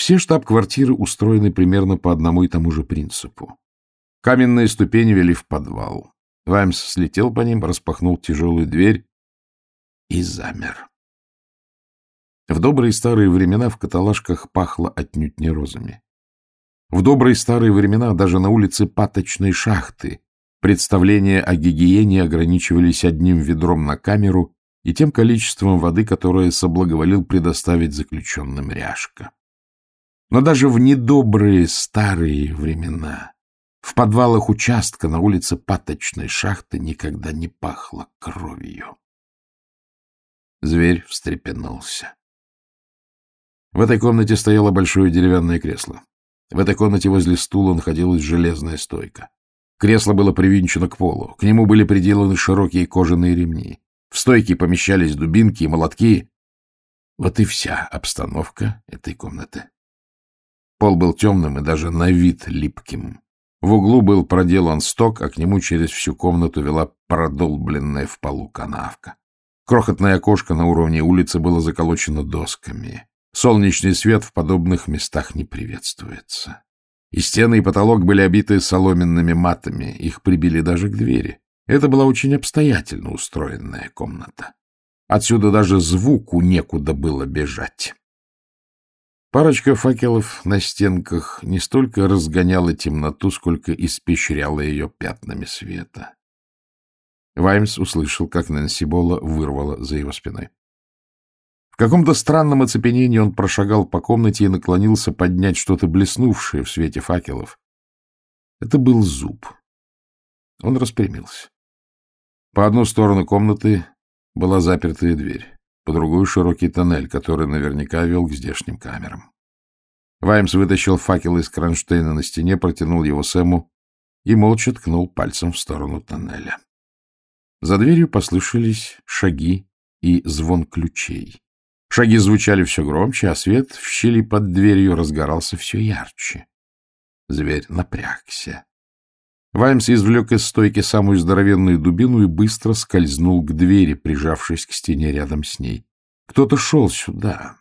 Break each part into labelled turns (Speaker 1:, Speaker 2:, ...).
Speaker 1: Все штаб-квартиры устроены примерно по одному и тому же принципу. Каменные ступени вели в подвал. Ваймс слетел по ним, распахнул тяжелую дверь и замер. В добрые старые времена в каталажках пахло отнюдь не розами. В добрые старые времена даже на улице паточной шахты представления о гигиене ограничивались одним ведром на камеру и тем количеством воды, которое соблаговолил предоставить заключенным ряжка. Но даже в недобрые старые времена в подвалах участка на улице паточной шахты никогда не пахло кровью. Зверь встрепенулся. В этой комнате стояло большое деревянное кресло. В этой комнате возле стула находилась железная стойка. Кресло было привинчено к полу. К нему были приделаны широкие кожаные ремни. В стойке помещались дубинки и молотки. Вот и вся обстановка этой комнаты. Пол был темным и даже на вид липким. В углу был проделан сток, а к нему через всю комнату вела продолбленная в полу канавка. Крохотное окошко на уровне улицы было заколочено досками. Солнечный свет в подобных местах не приветствуется. И стены, и потолок были обиты соломенными матами, их прибили даже к двери. Это была очень обстоятельно устроенная комната. Отсюда даже звуку некуда было бежать. Парочка факелов на стенках не столько разгоняла темноту, сколько испещряла ее пятнами света. Ваймс услышал, как Нэнси Бола вырвала за его спиной каком-то странном оцепенении он прошагал по комнате и наклонился поднять что-то блеснувшее в свете факелов. Это был зуб. Он распрямился. По одну сторону комнаты была запертая дверь, по другую — широкий тоннель, который наверняка вел к здешним камерам. Ваймс вытащил факел из кронштейна на стене, протянул его Сэму и молча ткнул пальцем в сторону тоннеля. За дверью послышались шаги и звон ключей. Шаги звучали все громче, а свет в щели под дверью разгорался все ярче. Зверь напрягся. Ваймс извлек из стойки самую здоровенную дубину и быстро скользнул к двери, прижавшись к стене рядом с ней. Кто-то шел сюда.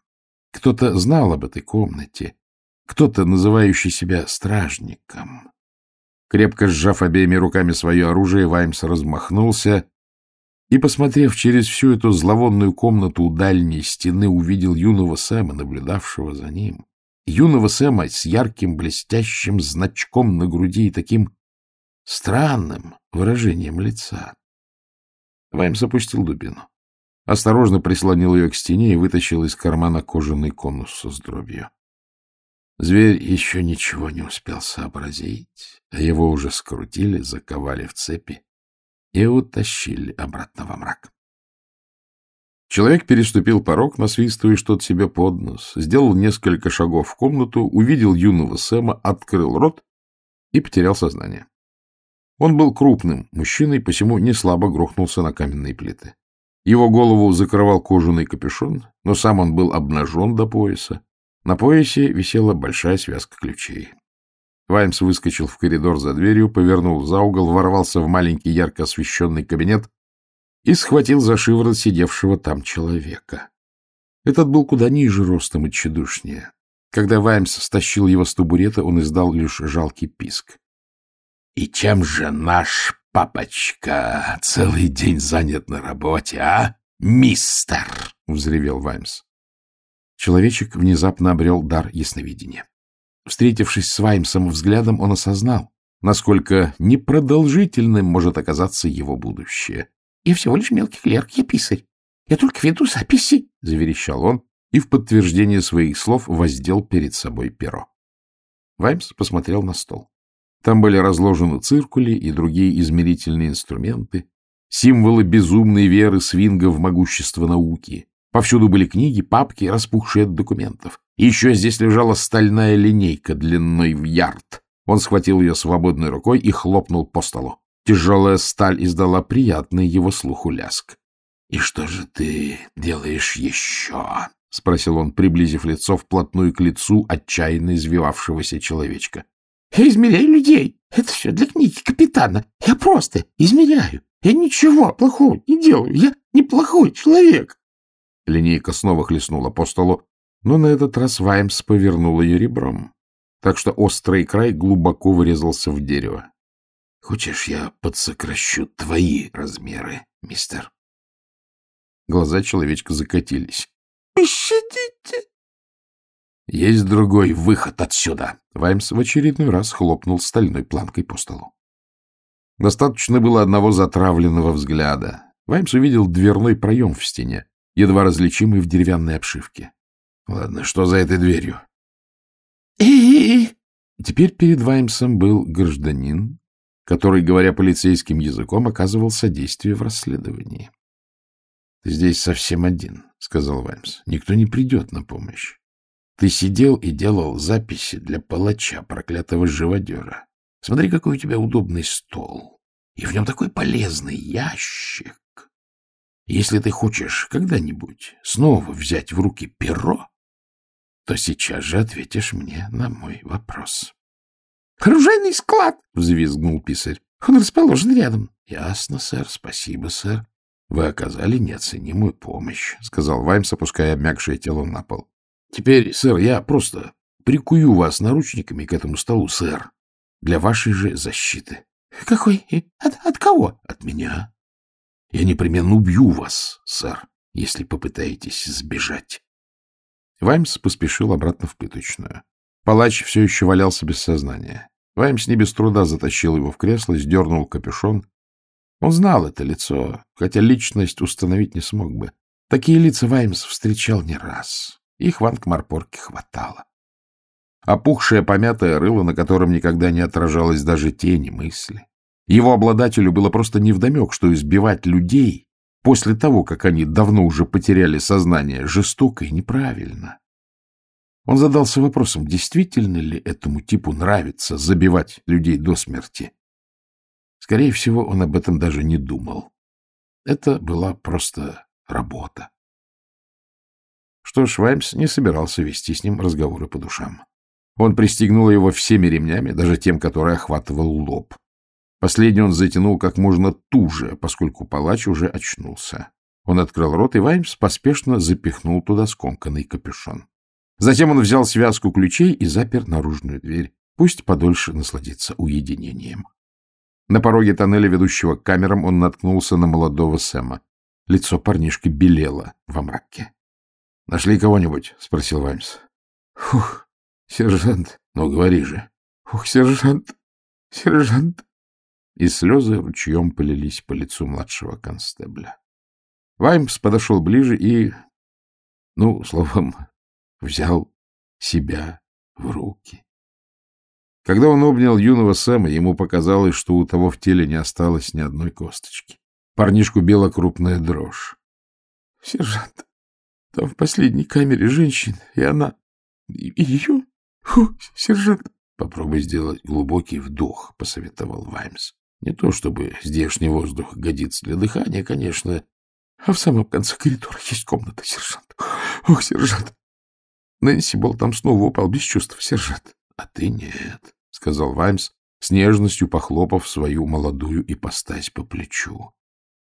Speaker 1: Кто-то знал об этой комнате. Кто-то, называющий себя стражником. Крепко сжав обеими руками свое оружие, Ваймс размахнулся и, посмотрев через всю эту зловонную комнату у дальней стены, увидел юного Сэма, наблюдавшего за ним. Юного Сэма с ярким блестящим значком на груди и таким странным выражением лица. Ваймс опустил дубину. Осторожно прислонил ее к стене и вытащил из кармана кожаный конус со сдробью. Зверь еще ничего не успел сообразить, а его уже скрутили, заковали в цепи и утащили обратно во мрак. Человек переступил порог, насвистывая что-то себе под нос, сделал несколько шагов в комнату, увидел юного Сэма, открыл рот и потерял сознание. Он был крупным мужчиной, посему не слабо грохнулся на каменные плиты. Его голову закрывал кожаный капюшон, но сам он был обнажен до пояса. На поясе висела большая связка ключей. Ваймс выскочил в коридор за дверью, повернул за угол, ворвался в маленький ярко освещенный кабинет и схватил за шиворот сидевшего там человека. Этот был куда ниже ростом и тщедушнее. Когда Ваймс стащил его с табурета, он издал лишь жалкий писк. — И чем же наш папочка целый день занят на работе, а, мистер? — взревел Ваймс. Человечек внезапно обрел дар ясновидения. Встретившись с Ваймсом взглядом, он осознал, насколько непродолжительным может оказаться его будущее. — Я всего лишь мелкий клерк, я писарь. Я только веду записи, — заверещал он, и в подтверждение своих слов воздел перед собой перо. Ваймс посмотрел на стол. Там были разложены циркули и другие измерительные инструменты, символы безумной веры свинга в могущество науки. Повсюду были книги, папки, распухшие от документов. И еще здесь лежала стальная линейка длиной в ярд. Он схватил ее свободной рукой и хлопнул по столу. Тяжелая сталь издала приятный его слуху ляск. — И что же ты делаешь еще? — спросил он, приблизив лицо вплотную к лицу отчаянно извивавшегося человечка. — Я измеряю людей. Это все для книги капитана. Я просто измеряю. Я ничего плохого не делаю. Я неплохой человек. Линейка снова хлестнула по столу, но на этот раз Ваймс повернул ее ребром, так что острый край глубоко врезался в дерево. — Хочешь, я подсокращу твои размеры, мистер? Глаза человечка закатились. — Пощадите! — Есть другой выход отсюда. Ваймс в очередной раз хлопнул стальной планкой по столу. Достаточно было одного затравленного взгляда. Ваймс увидел дверной проем в стене, едва различимый в деревянной обшивке. — Ладно, что за этой дверью? Теперь перед Ваймсом был гражданин, который, говоря полицейским языком, оказывал содействие в расследовании. — Ты здесь совсем один, — сказал Ваймс. — Никто не придет на помощь. Ты сидел и делал записи для палача, проклятого живодера. Смотри, какой у тебя удобный стол. И в нем такой полезный ящик. Если ты хочешь когда-нибудь снова взять в руки перо, то сейчас же ответишь мне на мой вопрос. — Оружейный склад! — взвизгнул писарь. — Он расположен рядом. — Ясно, сэр. Спасибо, сэр. — Вы оказали неоценимую помощь, — сказал Ваймс, опуская обмякшее тело на пол. — Теперь, сэр, я просто прикую вас наручниками к этому столу, сэр для вашей же защиты. — Какой? От, от кого? — От меня. Я непременно убью вас, сэр, если попытаетесь сбежать. Ваймс поспешил обратно в пыточную. Палач все еще валялся без сознания. Ваймс не без труда затащил его в кресло, сдернул капюшон. Он знал это лицо, хотя личность установить не смог бы. Такие лица Ваймс встречал не раз. Их в Ангмарпорке хватало опухшее помятое рыло, на котором никогда не отражалось даже тени мысли. Его обладателю было просто невдомек, что избивать людей после того, как они давно уже потеряли сознание, жестоко и неправильно. Он задался вопросом, действительно ли этому типу нравится забивать людей до смерти. Скорее всего, он об этом даже не думал. Это была просто работа. Что ж, Ваймс не собирался вести с ним разговоры по душам. Он пристегнул его всеми ремнями, даже тем, который охватывал лоб. Последний он затянул как можно туже, поскольку палач уже очнулся. Он открыл рот, и Ваймс поспешно запихнул туда скомканный капюшон. Затем он взял связку ключей и запер наружную дверь. Пусть подольше насладится уединением. На пороге тоннеля, ведущего к камерам, он наткнулся на молодого Сэма. Лицо парнишки белело во мраке. — Нашли кого-нибудь? — спросил Ваймс. — Фух, Сержант, ну говори же. Ух, сержант, сержант. И слезы ручьем полились по лицу младшего констебля. Ваймс подошел ближе и, ну, словом, взял себя в руки. Когда он обнял юного Сэма, ему показалось, что у того в теле не осталось ни одной косточки. Парнишку била крупная дрожь. — Сержант, там в последней камере женщина, и она... И ее Фу, сержант. Попробуй сделать глубокий вдох, посоветовал Ваймс. Не то чтобы здешний воздух годится для дыхания, конечно, а в самом конце коридора есть комната, сержант. Ох, сержант. Нэнси был там снова упал без чувств, сержант. А ты нет, сказал Ваймс, с нежностью похлопав свою молодую ипостась по плечу.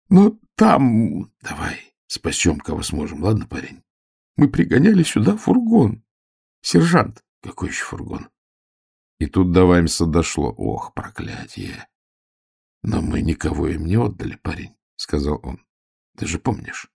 Speaker 1: Но там... Давай спасем, кого сможем, ладно, парень? Мы пригоняли сюда фургон. Сержант, какой еще фургон? И тут до Ваймса дошло. Ох, проклятие! Но мы никого им не отдали, парень, — сказал он. Ты же помнишь.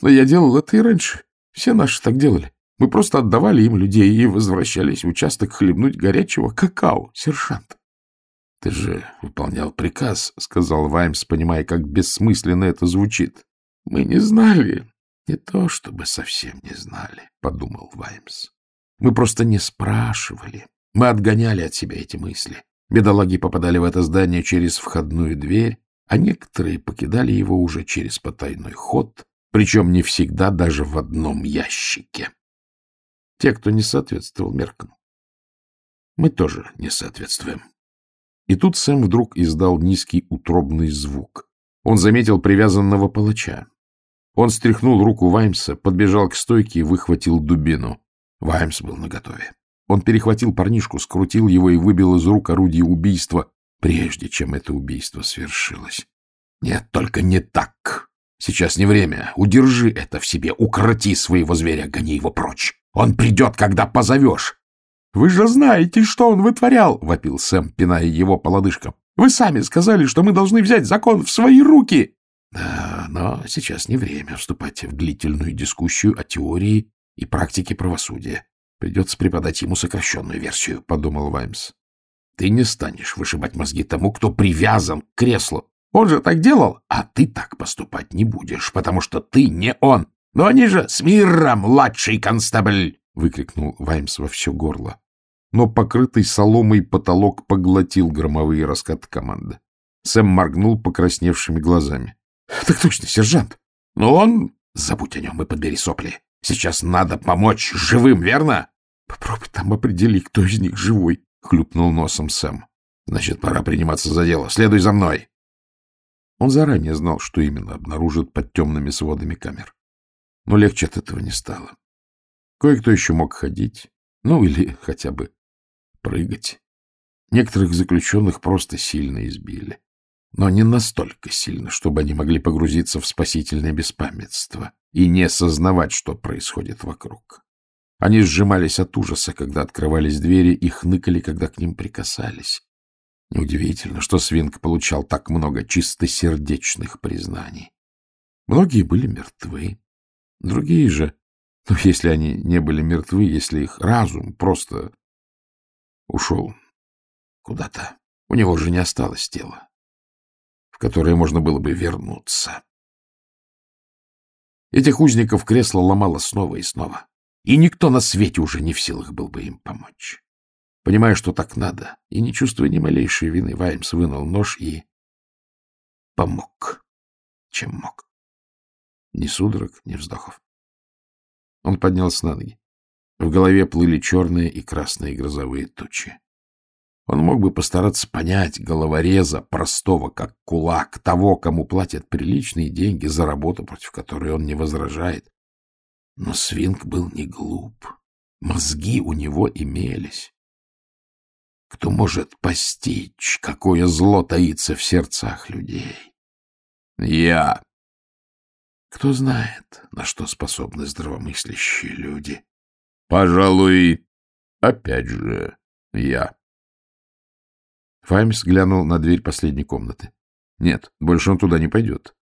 Speaker 1: Но я делал это и раньше. Все наши так делали. Мы просто отдавали им людей и возвращались в участок хлебнуть горячего какао, сержант. — Ты же выполнял приказ, — сказал Ваймс, понимая, как бессмысленно это звучит. — Мы не знали. — Не то чтобы совсем не знали, — подумал Ваймс. Мы просто не спрашивали. Мы отгоняли от себя эти мысли. Бедолаги попадали в это здание через входную дверь, а некоторые покидали его уже через потайной ход, причем не всегда даже в одном ящике. Те, кто не соответствовал меркам. Мы тоже не соответствуем. И тут Сэм вдруг издал низкий утробный звук. Он заметил привязанного палача. Он стряхнул руку Ваймса, подбежал к стойке и выхватил дубину. Ваймс был наготове. Он перехватил парнишку, скрутил его и выбил из рук орудие убийства, прежде чем это убийство свершилось. Нет, только не так. Сейчас не время. Удержи это в себе, укроти своего зверя, гони его прочь. Он придет, когда позовешь. — Вы же знаете, что он вытворял, — вопил Сэм, пиная его по лодыжкам. — Вы сами сказали, что мы должны взять закон в свои руки. — но сейчас не время вступать в длительную дискуссию о теории и практике правосудия. Придется преподать ему сокращенную версию, — подумал Ваймс. Ты не станешь вышибать мозги тому, кто привязан к креслу. Он же так делал, а ты так поступать не будешь, потому что ты не он. Но они же с миром, младший констабль! — выкрикнул Ваймс во все горло. Но покрытый соломой потолок поглотил громовые раскаты команды. Сэм моргнул покрасневшими глазами. — Так точно, сержант. Но он... Забудь о нем и подбери сопли. Сейчас надо помочь живым, верно? — Попробуй там определи, кто из них живой, — хлюпнул носом Сэм. — Значит, пора приниматься за дело. Следуй за мной. Он заранее знал, что именно обнаружит под темными сводами камер. Но легче от этого не стало. Кое-кто еще мог ходить, ну или хотя бы прыгать. Некоторых заключенных просто сильно избили. Но не настолько сильно, чтобы они могли погрузиться в спасительное беспамятство и не осознавать, что происходит вокруг. Они сжимались от ужаса, когда открывались двери, и хныкали, когда к ним прикасались. Неудивительно, что Свинг получал так много чистосердечных признаний. Многие были мертвы, другие же, ну, если они не были мертвы, если их разум просто ушел куда-то, у него же не осталось тела, в которое можно было бы вернуться. Этих узников кресло ломало снова и снова, и никто на свете уже не в силах был бы им помочь. Понимая, что так надо, и не чувствуя ни малейшей вины, Ваймс вынул нож и помог, чем мог. Ни судорог, ни вздохов. Он поднялся на ноги. В голове плыли черные и красные грозовые тучи. Он мог бы постараться понять головореза, простого как кулак, того, кому платят приличные деньги за работу, против которой он не возражает. Но Свинг был не глуп. Мозги у него имелись. Кто может постичь, какое зло таится в сердцах людей? Я. Кто знает, на что способны здравомыслящие люди? Пожалуй, опять же, я. Файмс глянул на дверь последней комнаты. Нет, больше он туда не пойдет.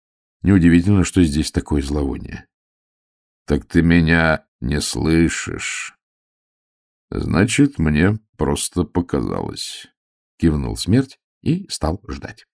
Speaker 1: Неудивительно, что здесь такое зловоние. — Так ты меня не слышишь? — Значит, мне просто показалось. Кивнул смерть и стал ждать.